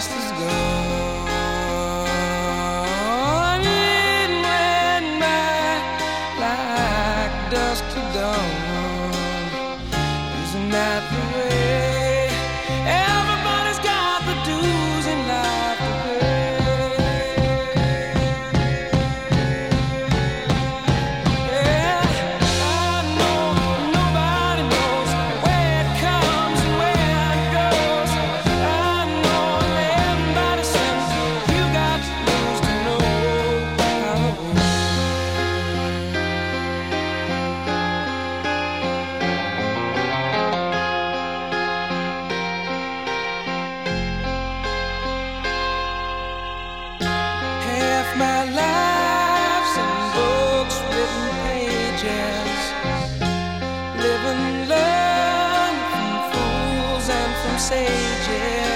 past is gone. It went back like dust to dawn. sages.